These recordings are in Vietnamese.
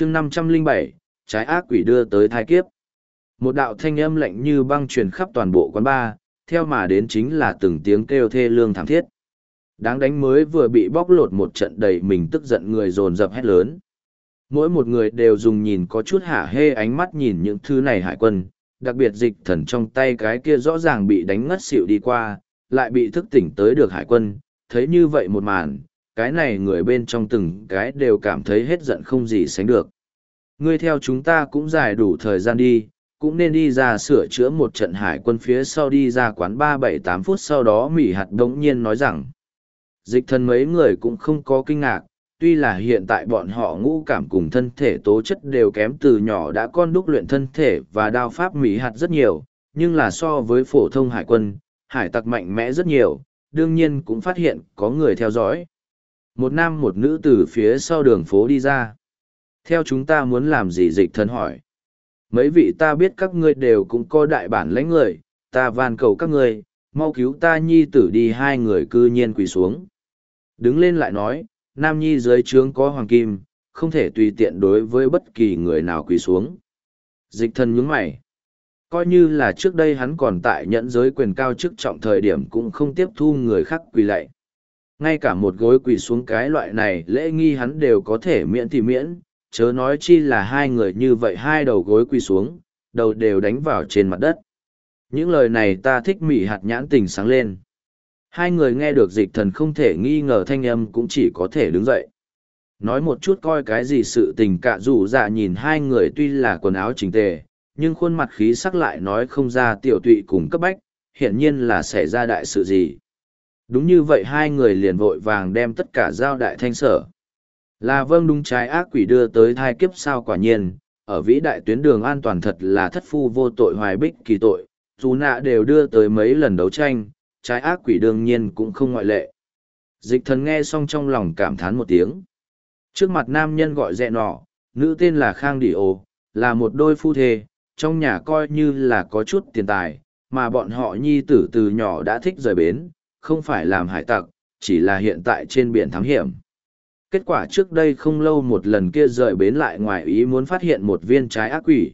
chương năm trăm linh bảy, trái ác quỷ đưa tới thai kiếp. Một đạo thanh âm lạnh như băng truyền khắp toàn bộ quán bar, theo mà đến chính là từng tiếng kêu thê lương thảm thiết. Đáng đánh mới vừa bị bóc lột một trận đầy mình tức giận người dồn dập hét lớn. Mỗi một người đều dùng nhìn có chút hả hê ánh mắt nhìn những thứ này hải quân, đặc biệt dịch thần trong tay cái kia rõ ràng bị đánh ngất xịu đi qua, lại bị thức tỉnh tới được hải quân, thấy như vậy một màn cái này người bên trong từng cái đều cảm thấy hết giận không gì sánh được. Ngươi theo chúng ta cũng dài đủ thời gian đi, cũng nên đi ra sửa chữa một trận hải quân phía sau đi ra quán ba bảy tám phút sau đó mỉ hạt đống nhiên nói rằng, dịch thân mấy người cũng không có kinh ngạc, tuy là hiện tại bọn họ ngũ cảm cùng thân thể tố chất đều kém từ nhỏ đã con đúc luyện thân thể và đao pháp mỹ hạt rất nhiều, nhưng là so với phổ thông hải quân, hải tặc mạnh mẽ rất nhiều, đương nhiên cũng phát hiện có người theo dõi một nam một nữ từ phía sau đường phố đi ra. Theo chúng ta muốn làm gì dịch thần hỏi. Mấy vị ta biết các ngươi đều cũng có đại bản lãnh người, ta van cầu các ngươi, mau cứu ta nhi tử đi hai người cư nhiên quỳ xuống. Đứng lên lại nói, nam nhi dưới trướng có hoàng kim, không thể tùy tiện đối với bất kỳ người nào quỳ xuống. Dịch thần nhướng mày. Coi như là trước đây hắn còn tại nhẫn giới quyền cao chức trọng thời điểm cũng không tiếp thu người khác quỳ lạy ngay cả một gối quỳ xuống cái loại này, lễ nghi hắn đều có thể miễn thì miễn. Chớ nói chi là hai người như vậy, hai đầu gối quỳ xuống, đầu đều đánh vào trên mặt đất. Những lời này ta thích mị hạt nhãn tình sáng lên. Hai người nghe được dịch thần không thể nghi ngờ thanh âm cũng chỉ có thể đứng dậy. Nói một chút coi cái gì sự tình cạ rủ dạ nhìn hai người tuy là quần áo chỉnh tề, nhưng khuôn mặt khí sắc lại nói không ra tiểu tụy cùng cấp bách, hiển nhiên là xảy ra đại sự gì đúng như vậy hai người liền vội vàng đem tất cả giao đại thanh sở. Là vâng đúng trái ác quỷ đưa tới thai kiếp sao quả nhiên, ở vĩ đại tuyến đường an toàn thật là thất phu vô tội hoài bích kỳ tội, dù nạ đều đưa tới mấy lần đấu tranh, trái ác quỷ đương nhiên cũng không ngoại lệ. Dịch thần nghe xong trong lòng cảm thán một tiếng. Trước mặt nam nhân gọi dẹ nọ, nữ tên là khang đi ô là một đôi phu thê, trong nhà coi như là có chút tiền tài, mà bọn họ nhi tử từ nhỏ đã thích rời bến không phải làm hải tặc chỉ là hiện tại trên biển thám hiểm. Kết quả trước đây không lâu một lần kia rời bến lại ngoài ý muốn phát hiện một viên trái ác quỷ.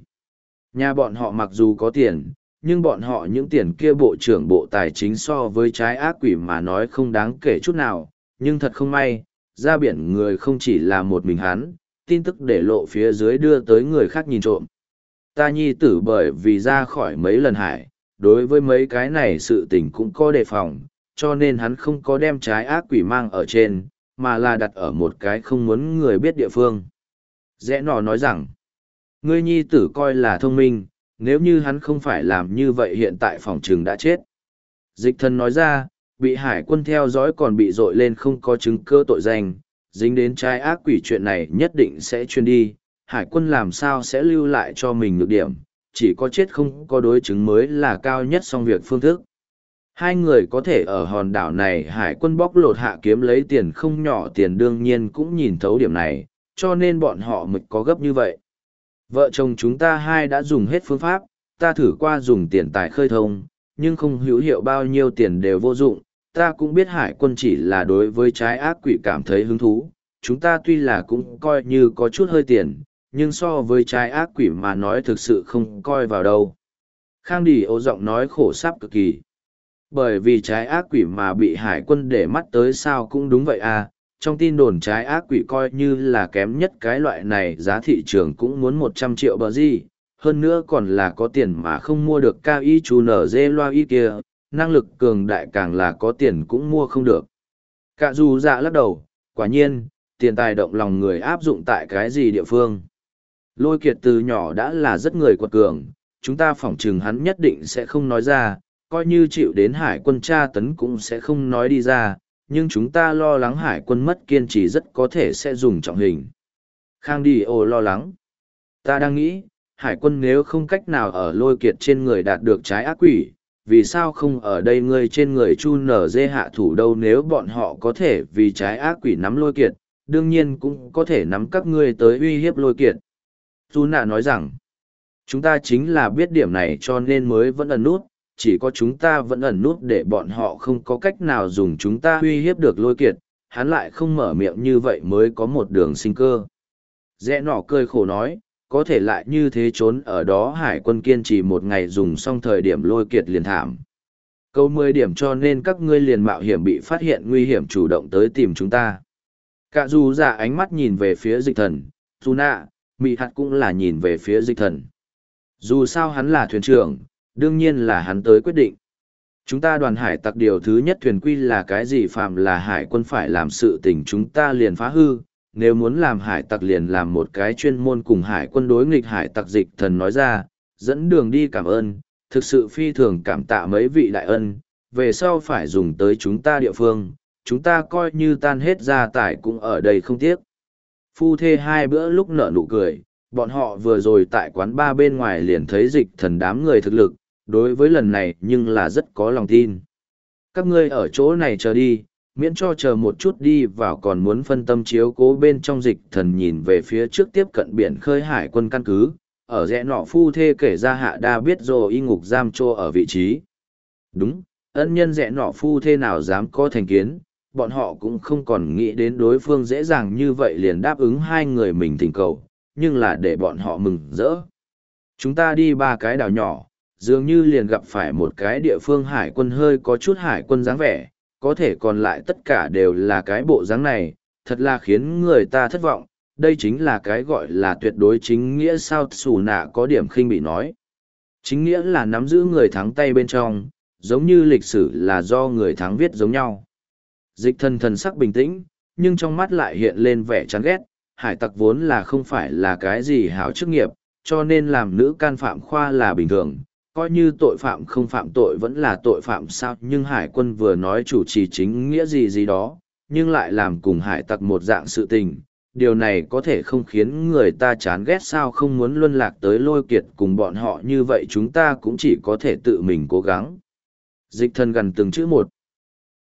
Nhà bọn họ mặc dù có tiền nhưng bọn họ những tiền kia bộ trưởng bộ tài chính so với trái ác quỷ mà nói không đáng kể chút nào, nhưng thật không may, ra biển người không chỉ là một mình hắn, tin tức để lộ phía dưới đưa tới người khác nhìn trộm. Ta nhi tử bởi vì ra khỏi mấy lần hải, đối với mấy cái này sự tình cũng có đề phòng, cho nên hắn không có đem trái ác quỷ mang ở trên, mà là đặt ở một cái không muốn người biết địa phương. Rẽ nọ nói rằng, ngươi nhi tử coi là thông minh, nếu như hắn không phải làm như vậy hiện tại phòng trường đã chết. Dịch thần nói ra, bị hải quân theo dõi còn bị dội lên không có chứng cơ tội danh, dính đến trái ác quỷ chuyện này nhất định sẽ chuyên đi, hải quân làm sao sẽ lưu lại cho mình nhược điểm, chỉ có chết không có đối chứng mới là cao nhất song việc phương thức. Hai người có thể ở hòn đảo này hải quân bóc lột hạ kiếm lấy tiền không nhỏ tiền đương nhiên cũng nhìn thấu điểm này, cho nên bọn họ mực có gấp như vậy. Vợ chồng chúng ta hai đã dùng hết phương pháp, ta thử qua dùng tiền tài khơi thông, nhưng không hữu hiệu bao nhiêu tiền đều vô dụng. Ta cũng biết hải quân chỉ là đối với trái ác quỷ cảm thấy hứng thú. Chúng ta tuy là cũng coi như có chút hơi tiền, nhưng so với trái ác quỷ mà nói thực sự không coi vào đâu. Khang Đi ô giọng nói khổ sắp cực kỳ. Bởi vì trái ác quỷ mà bị hải quân để mắt tới sao cũng đúng vậy à, trong tin đồn trái ác quỷ coi như là kém nhất cái loại này giá thị trường cũng muốn một trăm triệu bờ gì, hơn nữa còn là có tiền mà không mua được cao y chú nở dê loa y kia, năng lực cường đại càng là có tiền cũng mua không được. Cả dù dạ lắc đầu, quả nhiên, tiền tài động lòng người áp dụng tại cái gì địa phương. Lôi kiệt từ nhỏ đã là rất người quật cường, chúng ta phỏng chừng hắn nhất định sẽ không nói ra, coi như chịu đến hải quân tra tấn cũng sẽ không nói đi ra, nhưng chúng ta lo lắng hải quân mất kiên trì rất có thể sẽ dùng trọng hình. Khang Đi ô lo lắng. Ta đang nghĩ, hải quân nếu không cách nào ở lôi kiệt trên người đạt được trái ác quỷ, vì sao không ở đây ngươi trên người chu nở dê hạ thủ đâu nếu bọn họ có thể vì trái ác quỷ nắm lôi kiệt, đương nhiên cũng có thể nắm các ngươi tới uy hiếp lôi kiệt. Tu nạ nói rằng, chúng ta chính là biết điểm này cho nên mới vẫn ẩn nút, chỉ có chúng ta vẫn ẩn nút để bọn họ không có cách nào dùng chúng ta uy hiếp được lôi kiệt, hắn lại không mở miệng như vậy mới có một đường sinh cơ. Rẽ nọ cười khổ nói, có thể lại như thế trốn ở đó hải quân kiên trì một ngày dùng xong thời điểm lôi kiệt liền thảm. Câu mười điểm cho nên các ngươi liền mạo hiểm bị phát hiện nguy hiểm chủ động tới tìm chúng ta. Cả dù giả ánh mắt nhìn về phía dịch thần, dù nạ, mị hạt cũng là nhìn về phía dịch thần. Dù sao hắn là thuyền trưởng, đương nhiên là hắn tới quyết định. Chúng ta đoàn hải tặc điều thứ nhất thuyền quy là cái gì phạm là hải quân phải làm sự tình chúng ta liền phá hư, nếu muốn làm hải tặc liền làm một cái chuyên môn cùng hải quân đối nghịch hải tặc dịch thần nói ra, dẫn đường đi cảm ơn, thực sự phi thường cảm tạ mấy vị đại ân, về sau phải dùng tới chúng ta địa phương, chúng ta coi như tan hết gia tài cũng ở đây không tiếc. Phu thê hai bữa lúc nở nụ cười, bọn họ vừa rồi tại quán ba bên ngoài liền thấy dịch thần đám người thực lực, đối với lần này nhưng là rất có lòng tin. Các ngươi ở chỗ này chờ đi, miễn cho chờ một chút đi vào còn muốn phân tâm chiếu cố bên trong dịch thần nhìn về phía trước tiếp cận biển khơi hải quân căn cứ, ở rẽ nọ phu thê kể ra hạ đa biết rồi y ngục giam trô ở vị trí. Đúng, ân nhân rẽ nọ phu thê nào dám có thành kiến, bọn họ cũng không còn nghĩ đến đối phương dễ dàng như vậy liền đáp ứng hai người mình thỉnh cầu, nhưng là để bọn họ mừng rỡ. Chúng ta đi ba cái đảo nhỏ, dường như liền gặp phải một cái địa phương hải quân hơi có chút hải quân dáng vẻ, có thể còn lại tất cả đều là cái bộ dáng này, thật là khiến người ta thất vọng, đây chính là cái gọi là tuyệt đối chính nghĩa sao xù nạ có điểm khinh bị nói. Chính nghĩa là nắm giữ người thắng tay bên trong, giống như lịch sử là do người thắng viết giống nhau. Dịch thần thần sắc bình tĩnh, nhưng trong mắt lại hiện lên vẻ chán ghét, hải tặc vốn là không phải là cái gì hảo chức nghiệp, cho nên làm nữ can phạm khoa là bình thường, coi như tội phạm không phạm tội vẫn là tội phạm sao nhưng hải quân vừa nói chủ trì chính nghĩa gì gì đó, nhưng lại làm cùng hải tặc một dạng sự tình. Điều này có thể không khiến người ta chán ghét sao không muốn luân lạc tới lôi kiệt cùng bọn họ như vậy chúng ta cũng chỉ có thể tự mình cố gắng. Dịch thân gần từng chữ một.